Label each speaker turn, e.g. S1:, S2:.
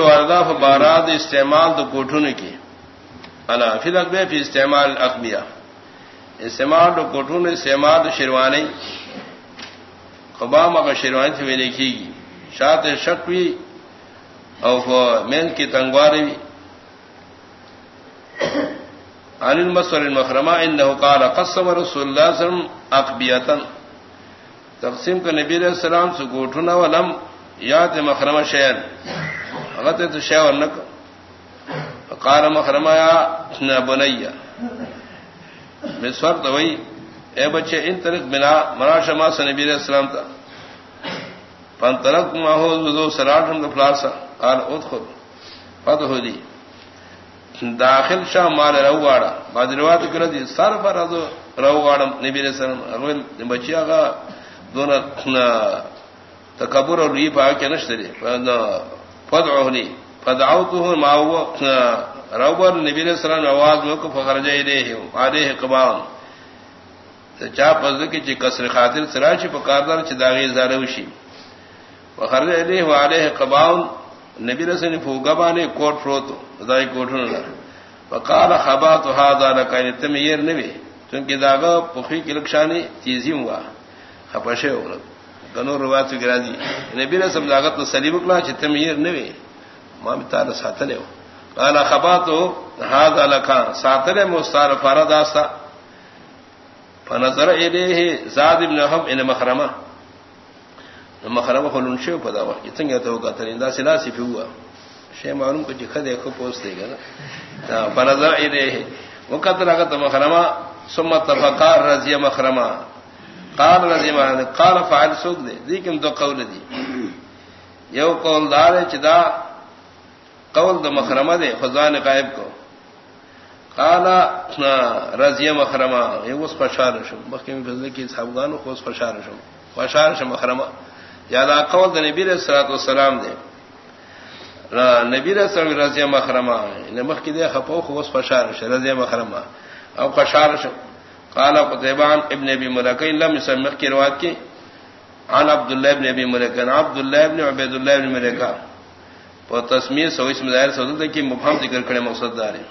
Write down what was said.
S1: واردہ بارات استعمال تو کوٹھون کی۔ انا، فی القبے فی استعمال اقبیا استعمال تو کوٹھون استعمال تو شیروانی۔ خبام اگر شیروانی سے بھی لکھی گی۔ شاط شک بھی اور مین کی تنگواری بھی۔ عن المسور المخرمہ انه قال قسم رسول اللہ صلی اللہ علیہ وسلم اقبیتن تقسیم کا نبی علیہ السلام سے گوٹھنا ولم یاد مخرمہ شیئن۔ غت تو شے اور نک۔ قال مخرمہ یا بنیا مسور تو وہی، اے بچے، ان طرق بنا مناشما سے نبی علیہ السلام تھا پن ترک ماہو سراٹ ہم فلاسا قال ادخل فدخلی داخل شاہ مال رو گاڑا بعد کر دی سر پر رو گاڑا نبی علیہ السلام۔ اول بچیا کا دونوں تکبر اور ری پا کے نشتری فدعونی. فدعوته ما هو روبر نبی علیہ السلام آواز میں کو فخرج الیہ، علیہ قبان چا پزد کی چ کسر خاطر سرا چ پکاردار چ داغی زاروشی فخرج الیہ علیہ قبان نبی رسول نے پھوگا بانے کوٹ فروتو دائی کوٹھن نہ وقال خبات هذا لك ان یعنی تمیر نبی چونکہ داغا پخی کی لکشانی چیزی ہوا، خپشے ہو گنو روایت وغیرہ دی نبی رسول داغت تو سلیب کلا چ تمیر نبی ما مثال ساتلے ہو قال خبات هذا لك ساتلے مستار فرضاسا فنظر الیہ زاد ابن هم ان مخرمہ مخرم خلون شو پدا وقت څنګه ته وکړه دا سلاسی په هوا شی معلوم کو چې خدای خو پوس دی کنه دا فرضا الیه. وکړه هغه ته مخرما ثم تفقا رضی مخرما قال رضی ما قال فعل سوق دی دې کوم دو قول دی۔ یو قول دار چې دا قول د مخرمه دی خزان غائب کو۔ قال رضی مخرما یو اس پشار شو مخکې په ځل کې صاحبانو، خو اس پشار شو پشار شو مخرمه یادا قول دا نبی علیہ الصلوۃ والسلام دے۔ نبی علیہ السلام رضی مخرمہ یعنی نمخ کی دے خپو، خو اس فشار ش رضی مخرمہ۔ او فشار ش قال قتيبان ابن ابي ملكين لم يسمع کی روایت کی عن عبد الله ابن ابي ملكين. عبد الله ابن عبد الله ابن ملكا وہ تسمیہ سو اس میں ظاہر سودا کہ مبہم ذکر کرنے مقصد دار ہے